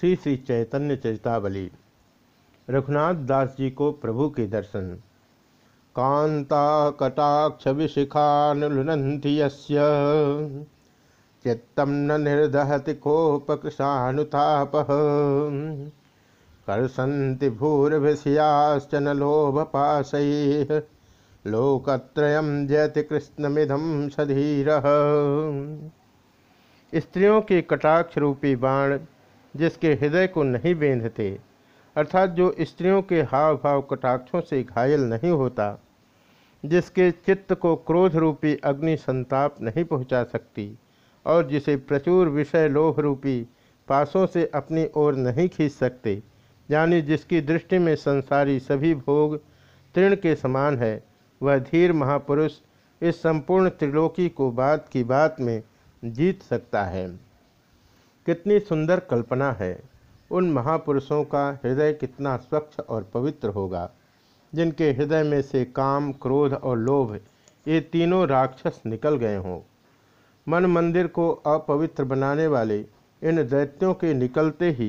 श्री श्री चैतन्य चैतावली रघुनाथ दास जी को प्रभु के दर्शन। कांता कटाक्ष विशिखानुलनंति चित्तम न निर्दहति कोपकृशानुताप। कर्षन्ति भूर्भिषयाश्च न लोभपाशैः। लोकत्रयं जयति कृष्णमिदं सधीरः। स्त्रियों के कटाक्ष रूपी बाण जिसके हृदय को नहीं बेंधते, अर्थात जो स्त्रियों के हाव भाव कटाक्षों से घायल नहीं होता, जिसके चित्त को क्रोध रूपी अग्नि संताप नहीं पहुँचा सकती और जिसे प्रचुर विषय लोभ रूपी पासों से अपनी ओर नहीं खींच सकते, यानी जिसकी दृष्टि में संसारी सभी भोग तृण के समान है, वह धीर महापुरुष इस संपूर्ण त्रिलोकी को बात की बात में जीत सकता है। कितनी सुंदर कल्पना है। उन महापुरुषों का हृदय कितना स्वच्छ और पवित्र होगा, जिनके हृदय में से काम, क्रोध और लोभ, ये तीनों राक्षस निकल गए हों। मन मंदिर को अपवित्र बनाने वाले इन दैत्यों के निकलते ही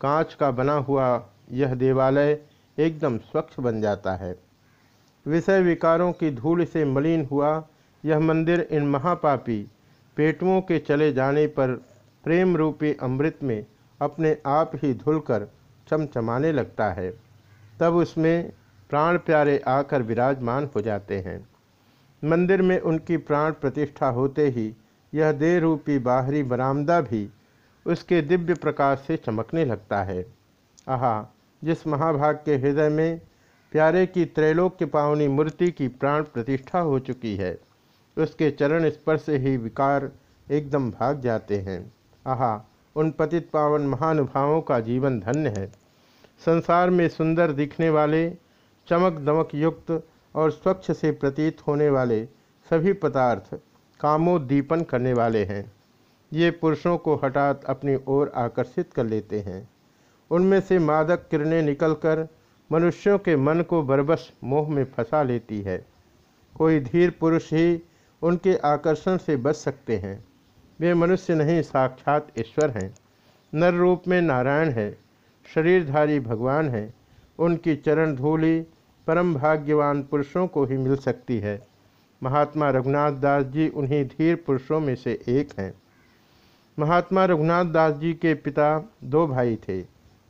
कांच का बना हुआ यह देवालय एकदम स्वच्छ बन जाता है। विषय विकारों की धूल से मलिन हुआ यह मंदिर इन महापापी पेटुओं के चले जाने पर प्रेम रूपी अमृत में अपने आप ही धुलकर चमचमाने लगता है। तब उसमें प्राण प्यारे आकर विराजमान हो जाते हैं। मंदिर में उनकी प्राण प्रतिष्ठा होते ही यह देह रूपी बाहरी बरामदा भी उसके दिव्य प्रकाश से चमकने लगता है। आहा, जिस महाभाग के हृदय में प्यारे की त्रैलोक्य पावनी मूर्ति की प्राण प्रतिष्ठा हो चुकी है, उसके चरण स्पर्श ही विकार एकदम भाग जाते हैं। आहा, उन पतित पावन महानुभावों का जीवन धन्य है। संसार में सुंदर दिखने वाले, चमक दमक युक्त और स्वच्छ से प्रतीत होने वाले सभी पदार्थ कामोद्दीपन करने वाले हैं। ये पुरुषों को हठात अपनी ओर आकर्षित कर लेते हैं। उनमें से मादक किरणें निकलकर मनुष्यों के मन को बरबस मोह में फंसा लेती है। कोई धीर पुरुष ही उनके आकर्षण से बच सकते हैं। वे मनुष्य नहीं, साक्षात ईश्वर हैं। नर रूप में नारायण है, शरीरधारी भगवान है। उनकी चरण धूलि परम भाग्यवान पुरुषों को ही मिल सकती है। महात्मा रघुनाथ दास जी उन्हीं धीर पुरुषों में से एक हैं। महात्मा रघुनाथ दास जी के पिता दो भाई थे,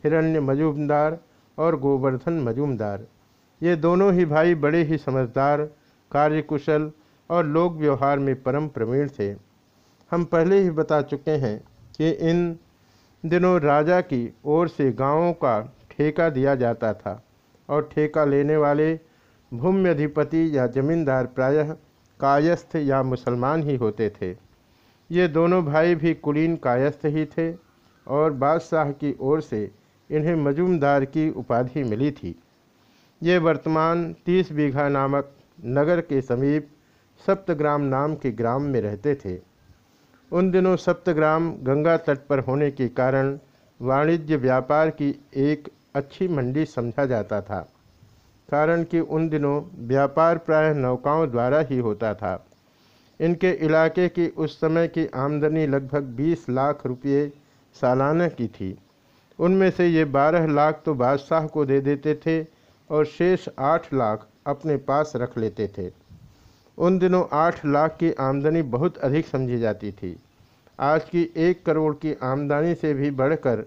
हिरण्य मजूमदार और गोवर्धन मजूमदार। ये दोनों ही भाई बड़े ही समझदार, कार्यकुशल और लोक व्यवहार में परम प्रवीण थे। हम पहले ही बता चुके हैं कि इन दिनों राजा की ओर से गाँवों का ठेका दिया जाता था और ठेका लेने वाले भूमि अधिपति या जमींदार प्रायः कायस्थ या मुसलमान ही होते थे। ये दोनों भाई भी कुलीन कायस्थ ही थे और बादशाह की ओर से इन्हें मजूमदार की उपाधि मिली थी। ये वर्तमान तीस बीघा नामक नगर के समीप सप्तग्राम नाम के ग्राम में रहते थे। उन दिनों सप्तग्राम गंगा तट पर होने के कारण वाणिज्य व्यापार की एक अच्छी मंडी समझा जाता था, कारण कि उन दिनों व्यापार प्राय नौकाओं द्वारा ही होता था। इनके इलाके की उस समय की आमदनी लगभग 20 लाख रुपये सालाना की थी। उनमें से ये 12 लाख तो बादशाह को दे देते थे और शेष 8 लाख अपने पास रख लेते थे। उन दिनों आठ लाख की आमदनी बहुत अधिक समझी जाती थी। आज की एक करोड़ की आमदनी से भी बढ़कर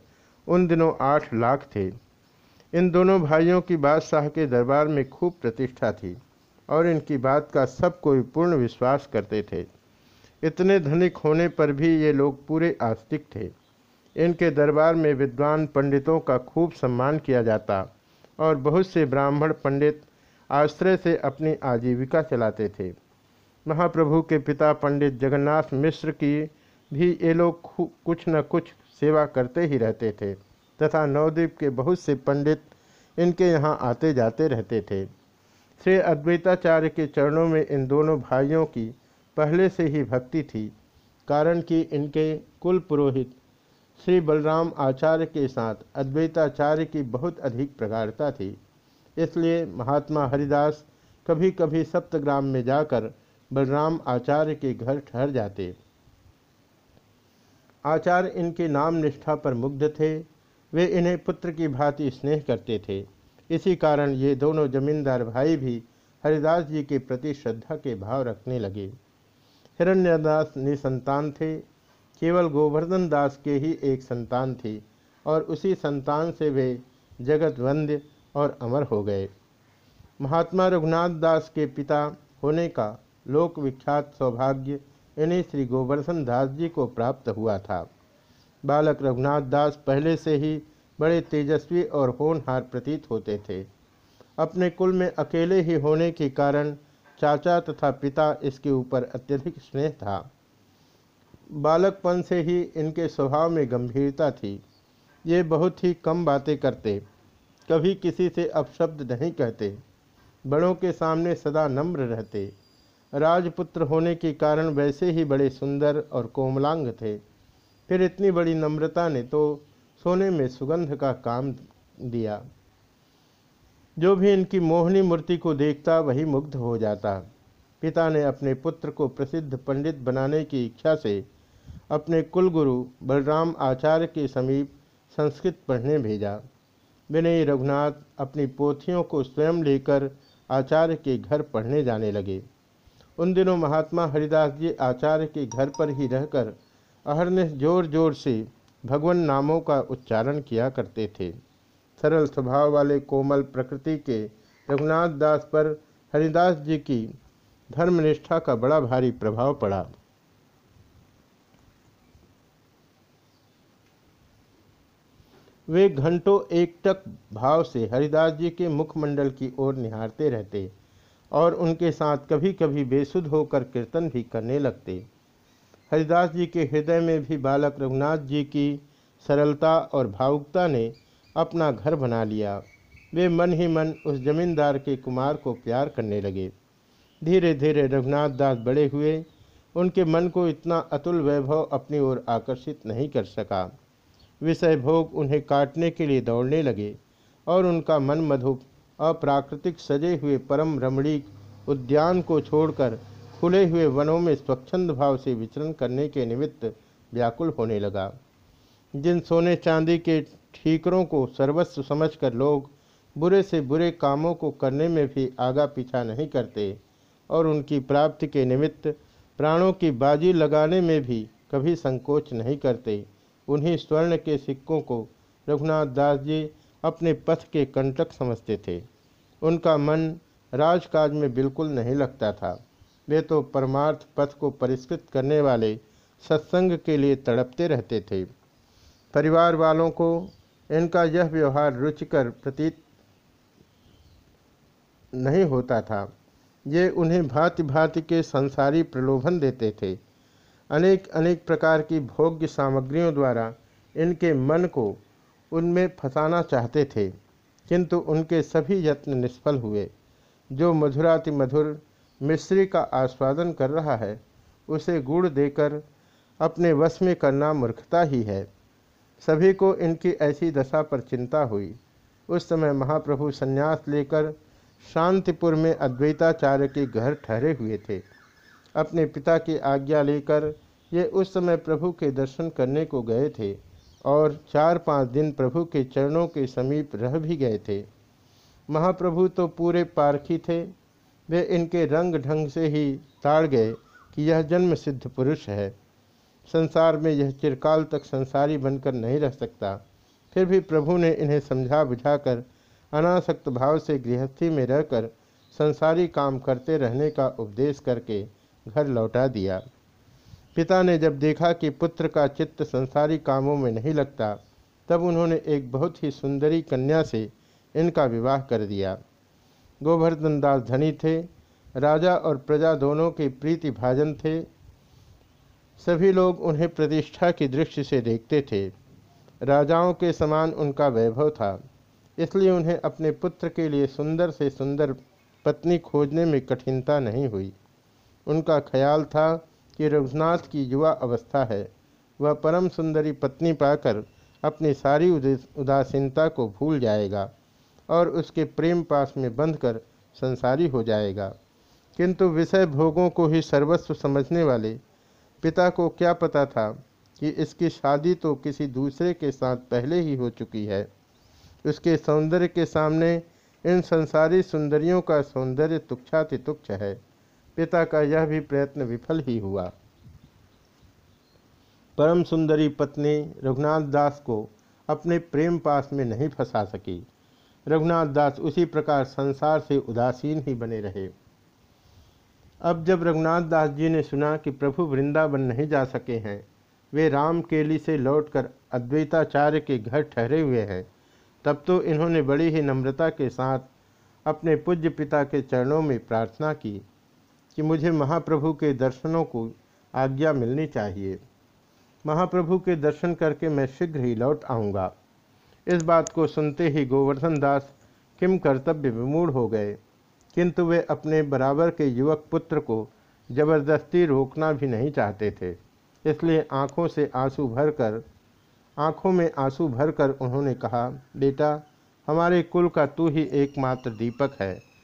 उन दिनों आठ लाख थे। इन दोनों भाइयों की बादशाह के दरबार में खूब प्रतिष्ठा थी और इनकी बात का सब कोई पूर्ण विश्वास करते थे। इतने धनिक होने पर भी ये लोग पूरे आस्तिक थे। इनके दरबार में विद्वान पंडितों का खूब सम्मान किया जाता और बहुत से ब्राह्मण पंडित आश्रय से अपनी आजीविका चलाते थे। महाप्रभु के पिता पंडित जगन्नाथ मिश्र की भी ये लोग कुछ न कुछ सेवा करते ही रहते थे, तथा नवद्वीप के बहुत से पंडित इनके यहाँ आते जाते रहते थे। श्री अद्वैताचार्य के चरणों में इन दोनों भाइयों की पहले से ही भक्ति थी, कारण कि इनके कुल पुरोहित श्री बलराम आचार्य के साथ अद्वैताचार्य की बहुत अधिक प्रगाढ़ता थी। इसलिए महात्मा हरिदास कभी कभी सप्तग्राम में जाकर बलराम आचार्य के घर ठहर जाते। आचार्य इनके नाम निष्ठा पर मुग्ध थे। वे इन्हें पुत्र की भांति स्नेह करते थे। इसी कारण ये दोनों जमींदार भाई भी हरिदास जी के प्रति श्रद्धा के भाव रखने लगे। हिरण्यदास निसंतान थे। केवल गोवर्धन दास के ही एक संतान थी और उसी संतान से वे जगत वंद्य और अमर हो गए। महात्मा रघुनाथ दास के पिता होने का लोक विख्यात सौभाग्य इन्हें श्री गोवर्धन दास जी को प्राप्त हुआ था। बालक रघुनाथ दास पहले से ही बड़े तेजस्वी और होनहार प्रतीत होते थे। अपने कुल में अकेले ही होने के कारण चाचा तथा पिता इसके ऊपर अत्यधिक स्नेह था। बालकपन से ही इनके स्वभाव में गंभीरता थी। ये बहुत ही कम बातें करते। कभी किसी से अपशब्द नहीं कहते। बड़ों के सामने सदा नम्र रहते। राजपुत्र होने के कारण वैसे ही बड़े सुंदर और कोमलांग थे। फिर इतनी बड़ी नम्रता ने तो सोने में सुगंध का काम दिया। जो भी इनकी मोहनी मूर्ति को देखता, वही मुग्ध हो जाता। पिता ने अपने पुत्र को प्रसिद्ध पंडित बनाने की इच्छा से अपने कुलगुरु बलराम आचार्य के समीप संस्कृत पढ़ने भेजा। विनय रघुनाथ अपनी पोथियों को स्वयं लेकर आचार्य के घर पढ़ने जाने लगे। उन दिनों महात्मा हरिदास जी आचार्य के घर पर ही रहकर अहरनिश ज़ोर ज़ोर से भगवान नामों का उच्चारण किया करते थे। सरल स्वभाव वाले कोमल प्रकृति के रघुनाथ दास पर हरिदास जी की धर्मनिष्ठा का बड़ा भारी प्रभाव पड़ा। वे घंटों एकटक भाव से हरिदास जी के मुखमंडल की ओर निहारते रहते और उनके साथ कभी कभी बेसुध होकर कीर्तन भी करने लगते। हरिदास जी के हृदय में भी बालक रघुनाथ जी की सरलता और भावुकता ने अपना घर बना लिया। वे मन ही मन उस जमींदार के कुमार को प्यार करने लगे। धीरे धीरे रघुनाथ दास बड़े हुए। उनके मन को इतना अतुल वैभव अपनी ओर आकर्षित नहीं कर सका। विषय भोग उन्हें काटने के लिए दौड़ने लगे और उनका मन मधुप, अप्राकृतिक सजे हुए परम रमणीक उद्यान को छोड़कर खुले हुए वनों में स्वच्छंद भाव से विचरण करने के निमित्त व्याकुल होने लगा। जिन सोने चांदी के ठीकरों को सर्वस्व समझकर लोग बुरे से बुरे कामों को करने में भी आगा पीछा नहीं करते और उनकी प्राप्ति के निमित्त प्राणों की बाजी लगाने में भी कभी संकोच नहीं करते। उन्हीं स्वर्ण के सिक्कों को रघुनाथ दास जी अपने पथ के कंटक समझते थे। उनका मन राजकाज में बिल्कुल नहीं लगता था। वे तो परमार्थ पथ को परिष्कृत करने वाले सत्संग के लिए तड़पते रहते थे। परिवार वालों को इनका यह व्यवहार रुचिकर प्रतीत नहीं होता था। ये उन्हें भांति भांति के संसारी प्रलोभन देते थे। अनेक अनेक प्रकार की भोग्य सामग्रियों द्वारा इनके मन को उनमें फंसाना चाहते थे, किंतु उनके सभी यत्न निष्फल हुए। जो मधुराति मधुर मिश्री का आस्वादन कर रहा है, उसे गुड़ देकर अपने वश में करना मूर्खता ही है। सभी को इनकी ऐसी दशा पर चिंता हुई। उस समय महाप्रभु संन्यास लेकर शांतिपुर में अद्वैताचार्य के घर ठहरे हुए थे। अपने पिता की आज्ञा लेकर ये उस समय प्रभु के दर्शन करने को गए थे और चार पाँच दिन प्रभु के चरणों के समीप रह भी गए थे। महाप्रभु तो पूरे पारखी थे। वे इनके रंग ढंग से ही ताड़ गए कि यह जन्म सिद्ध पुरुष है। संसार में यह चिरकाल तक संसारी बनकर नहीं रह सकता। फिर भी प्रभु ने इन्हें समझा बुझाकर अनासक्त भाव से गृहस्थी में रहकर संसारी काम करते रहने का उपदेश करके घर लौटा दिया। पिता ने जब देखा कि पुत्र का चित्त संसारी कामों में नहीं लगता, तब उन्होंने एक बहुत ही सुंदरी कन्या से इनका विवाह कर दिया। गोवर्धन दास धनी थे, राजा और प्रजा दोनों के प्रीति भाजन थे। सभी लोग उन्हें प्रतिष्ठा की दृष्टि से देखते थे। राजाओं के समान उनका वैभव था, इसलिए उन्हें अपने पुत्र के लिए सुंदर से सुंदर पत्नी खोजने में कठिनता नहीं हुई। उनका ख्याल था कि रघुनाथ की युवा अवस्था है। वह परम सुंदरी पत्नी पाकर अपनी सारी उदासीनता को भूल जाएगा और उसके प्रेम पास में बंधकर संसारी हो जाएगा। किंतु विषय भोगों को ही सर्वस्व समझने वाले पिता को क्या पता था कि इसकी शादी तो किसी दूसरे के साथ पहले ही हो चुकी है। उसके सौंदर्य के सामने इन संसारी सुंदरियों का सौंदर्य तुच्छातितुच्छ है। पिता का यह भी प्रयत्न विफल ही हुआ। परम सुंदरी पत्नी रघुनाथ दास को अपने प्रेम पास में नहीं फंसा सकी। रघुनाथ दास उसी प्रकार संसार से उदासीन ही बने रहे। अब जब रघुनाथ दास जी ने सुना कि प्रभु वृंदावन नहीं जा सके हैं, वे राम केली से लौटकर अद्वैताचार्य के घर ठहरे हुए हैं, तब तो इन्होंने बड़ी ही नम्रता के साथ अपने पूज्य पिता के चरणों में प्रार्थना की। कि मुझे महाप्रभु के दर्शनों को आज्ञा मिलनी चाहिए। महाप्रभु के दर्शन करके मैं शीघ्र ही लौट आऊँगा। इस बात को सुनते ही गोवर्धन दास किम कर्तव्य विमूढ़ हो गए। किंतु वे अपने बराबर के युवक पुत्र को ज़बरदस्ती रोकना भी नहीं चाहते थे। इसलिए आँखों से आँसू भरकर, आँखों में आँसू भरकर उन्होंने कहा, बेटा, हमारे कुल का तू ही एकमात्र दीपक है।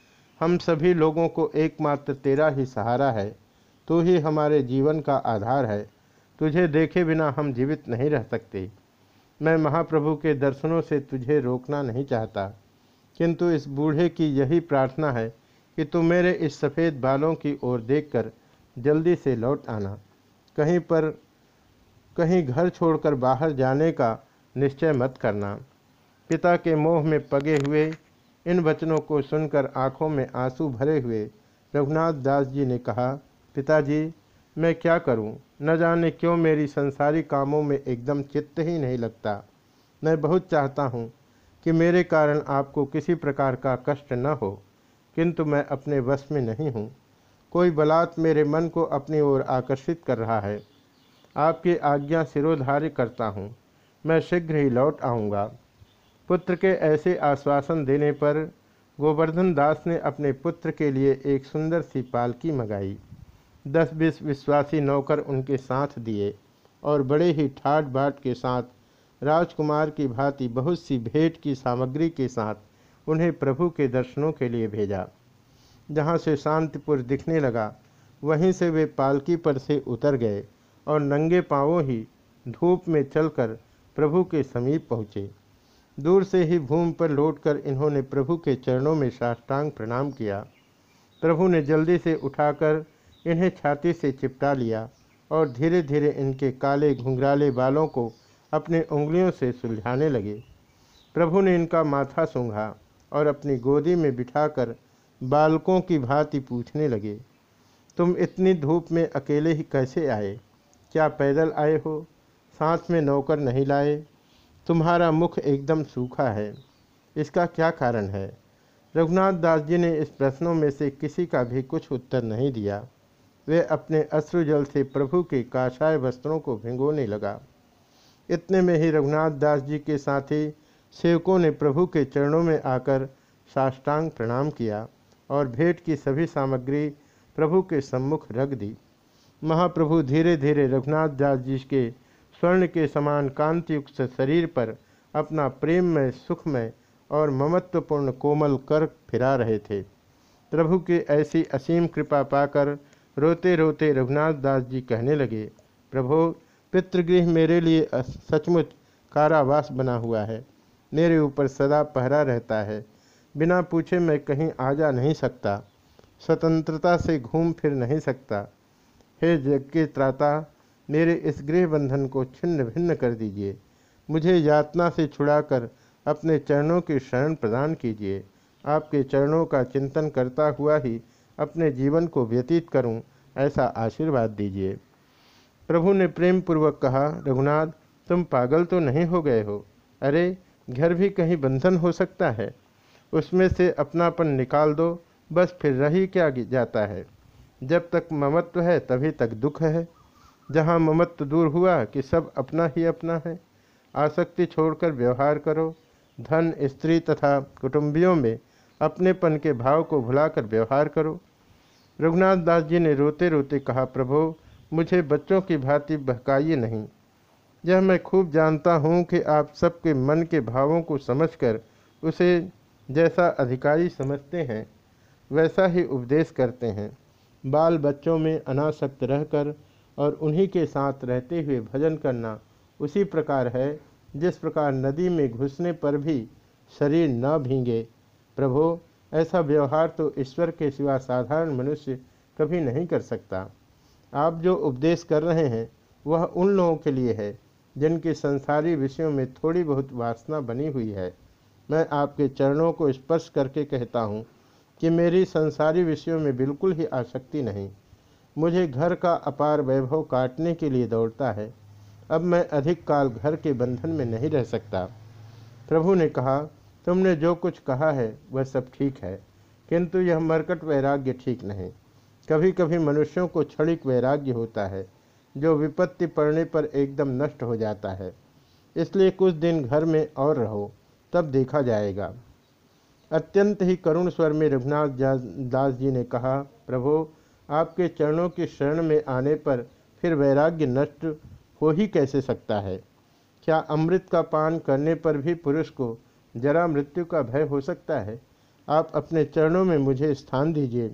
हम सभी लोगों को एकमात्र तेरा ही सहारा है। तू ही हमारे जीवन का आधार है। तुझे देखे बिना हम जीवित नहीं रह सकते। मैं महाप्रभु के दर्शनों से तुझे रोकना नहीं चाहता। किंतु इस बूढ़े की यही प्रार्थना है कि तू मेरे इस सफ़ेद बालों की ओर देखकर जल्दी से लौट आना। कहीं पर, कहीं घर छोड़कर बाहर जाने का निश्चय मत करना। पिता के मोह में पगे हुए इन वचनों को सुनकर आँखों में आँसू भरे हुए रघुनाथ दास जी ने कहा, पिताजी, मैं क्या करूँ? न जाने क्यों मेरी संसारी कामों में एकदम चित्त ही नहीं लगता मैं बहुत चाहता हूँ कि मेरे कारण आपको किसी प्रकार का कष्ट न हो, किंतु मैं अपने वश में नहीं हूँ। कोई बलात् मेरे मन को अपनी ओर आकर्षित कर रहा है आपकी आज्ञा सिरोधार्य करता हूँ मैं शीघ्र ही लौट आऊँगा पुत्र के ऐसे आश्वासन देने पर गोवर्धन दास ने अपने पुत्र के लिए एक सुंदर सी पालकी मंगाई। दस बीस विश्वासी नौकर उनके साथ दिए और बड़े ही ठाट बाट के साथ राजकुमार की भांति बहुत सी भेंट की सामग्री के साथ उन्हें प्रभु के दर्शनों के लिए भेजा। जहाँ से शांतिपुर दिखने लगा, वहीं से वे पालकी पर से उतर गए और नंगे पाँवों ही धूप में चलकर प्रभु के समीप पहुँचे। दूर से ही भूमि पर लौटकर इन्होंने प्रभु के चरणों में साष्टांग प्रणाम किया। प्रभु ने जल्दी से उठाकर इन्हें छाती से चिपटा लिया और धीरे धीरे इनके काले घुंघराले बालों को अपने उंगलियों से सुलझाने लगे। प्रभु ने इनका माथा सूंघा और अपनी गोदी में बिठाकर बालकों की भांति पूछने लगे, तुम इतनी धूप में अकेले ही कैसे आए? क्या पैदल आए हो? साथ में नौकर नहीं लाए? तुम्हारा मुख एकदम सूखा है। इसका क्या कारण है? रघुनाथ दास जी ने इस प्रश्नों में से किसी का भी कुछ उत्तर नहीं दिया। वे अपने अश्रुजल से प्रभु के काशाय वस्त्रों को भिंगोने लगा। इतने में ही रघुनाथ दास जी के साथी सेवकों ने प्रभु के चरणों में आकर साष्टांग प्रणाम किया और भेंट की सभी सामग्री प्रभु के सम्मुख रख दी। महाप्रभु धीरे धीरे रघुनाथ दास जी के स्वर्ण के समान कांतियुक्त शरीर पर अपना प्रेम प्रेममय, सुखमय और ममत्वपूर्ण कोमल कर फिरा रहे थे। प्रभु के ऐसी असीम कृपा पाकर रोते रोते रघुनाथ दास जी कहने लगे, प्रभो, पितृगृह मेरे लिए सचमुच कारावास बना हुआ है। मेरे ऊपर सदा पहरा रहता है। बिना पूछे मैं कहीं आ जा नहीं सकता। स्वतंत्रता से घूम फिर नहीं सकता। हे जग के त्राता मेरे इस गृह बंधन को छिन्न भिन्न कर दीजिए। मुझे यातना से छुड़ाकर अपने चरणों की शरण प्रदान कीजिए। आपके चरणों का चिंतन करता हुआ ही अपने जीवन को व्यतीत करूँ, ऐसा आशीर्वाद दीजिए। प्रभु ने प्रेम पूर्वक कहा, रघुनाथ, तुम पागल तो नहीं हो गए हो? अरे, घर भी कहीं बंधन हो सकता है? उसमें से अपनापन निकाल दो, बस फिर रही क्या जाता है? जब तक ममत्व है, तभी तक दुख है। जहाँ ममत्व दूर हुआ कि सब अपना ही अपना है। आसक्ति छोड़कर व्यवहार करो। धन, स्त्री तथा कुटुंबियों में अपनेपन के भाव को भुलाकर व्यवहार करो। रघुनाथ दास जी ने रोते रोते कहा, प्रभो, मुझे बच्चों की भांति बहकाइए नहीं। यह मैं खूब जानता हूँ कि आप सबके मन के भावों को समझकर उसे जैसा अधिकारी समझते हैं, वैसा ही उपदेश करते हैं। बाल बच्चों में अनासक्त रहकर और उन्हीं के साथ रहते हुए भजन करना उसी प्रकार है, जिस प्रकार नदी में घुसने पर भी शरीर न भींगे। प्रभो, ऐसा व्यवहार तो ईश्वर के सिवा साधारण मनुष्य कभी नहीं कर सकता। आप जो उपदेश कर रहे हैं, वह उन लोगों के लिए है, जिनकी संसारी विषयों में थोड़ी बहुत वासना बनी हुई है। मैं आपके चरणों को स्पर्श करके कहता हूँ कि मेरी संसारी विषयों में बिल्कुल ही आसक्ति नहीं। मुझे घर का अपार वैभव काटने के लिए दौड़ता है। अब मैं अधिक काल घर के बंधन में नहीं रह सकता। प्रभु ने कहा, तुमने जो कुछ कहा है, वह सब ठीक है। किंतु यह मरकट वैराग्य ठीक नहीं। कभी कभी मनुष्यों को क्षणिक वैराग्य होता है, जो विपत्ति पड़ने पर एकदम नष्ट हो जाता है। इसलिए कुछ दिन घर में और रहो, तब देखा जाएगा। अत्यंत ही करुण स्वर में रघुनाथ दास जी ने कहा, प्रभु आपके चरणों की शरण में आने पर फिर वैराग्य नष्ट हो ही कैसे सकता है? क्या अमृत का पान करने पर भी पुरुष को जरा मृत्यु का भय हो सकता है? आप अपने चरणों में मुझे स्थान दीजिए।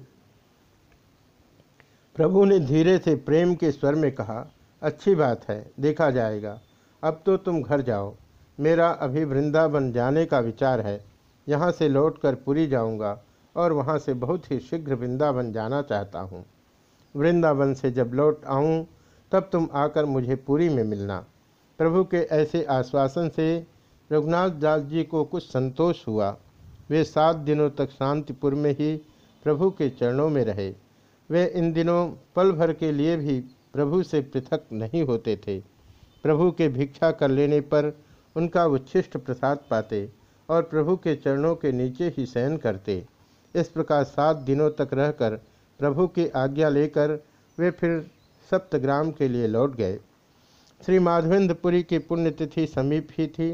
प्रभु ने धीरे से प्रेम के स्वर में कहा, अच्छी बात है, देखा जाएगा। अब तो तुम घर जाओ। मेरा अभी वृंदावन जाने का विचार है। यहाँ से लौटकर पुरी जाऊँगा। और वहाँ से बहुत ही शीघ्र वृंदावन जाना चाहता हूँ। वृंदावन से जब लौट आऊँ, तब तुम आकर मुझे पूरी में मिलना। प्रभु के ऐसे आश्वासन से रघुनाथ दास जी को कुछ संतोष हुआ। वे सात दिनों तक शांतिपुर में ही प्रभु के चरणों में रहे। वे इन दिनों पल भर के लिए भी प्रभु से पृथक नहीं होते थे। प्रभु के भिक्षा कर लेने पर उनका उच्छिष्ट प्रसाद पाते और प्रभु के चरणों के नीचे ही शयन करते। इस प्रकार सात दिनों तक रहकर प्रभु की आज्ञा लेकर वे फिर सप्तग्राम के लिए लौट गए। श्री माधवेंद्रपुरी की पुण्यतिथि समीप ही थी,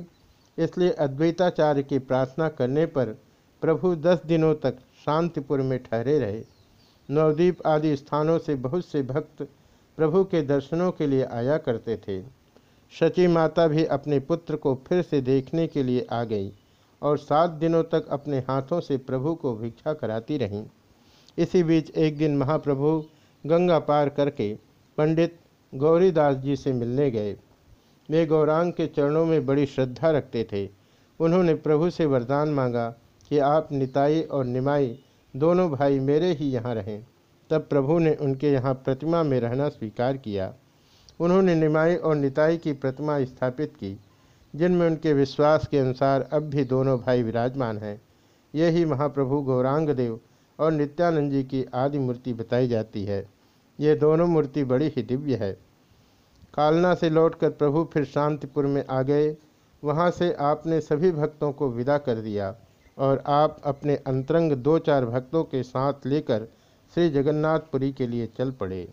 इसलिए अद्वैताचार्य की प्रार्थना करने पर प्रभु दस दिनों तक शांतिपुर में ठहरे रहे। नवद्वीप आदि स्थानों से बहुत से भक्त प्रभु के दर्शनों के लिए आया करते थे। शची माता भी अपने पुत्र को फिर से देखने के लिए आ गई। और सात दिनों तक अपने हाथों से प्रभु को भिक्षा कराती रहीं। इसी बीच एक दिन महाप्रभु गंगा पार करके पंडित गौरीदास जी से मिलने गए। वे गौरांग के चरणों में बड़ी श्रद्धा रखते थे। उन्होंने प्रभु से वरदान मांगा कि आप निताई और निमाई दोनों भाई मेरे ही यहाँ रहें। तब प्रभु ने उनके यहाँ प्रतिमा में रहना स्वीकार किया। उन्होंने निमाई और निताई की प्रतिमा स्थापित की। जिनमें उनके विश्वास के अनुसार अब भी दोनों भाई विराजमान हैं। यही महाप्रभु गौरांग देव और नित्यानंद जी की आदि मूर्ति बताई जाती है। ये दोनों मूर्ति बड़ी ही दिव्य है। कालना से लौटकर प्रभु फिर शांतिपुर में आ गए। वहाँ से आपने सभी भक्तों को विदा कर दिया और आप अपने अंतरंग दो चार भक्तों के साथ लेकर श्री जगन्नाथपुरी के लिए चल पड़े।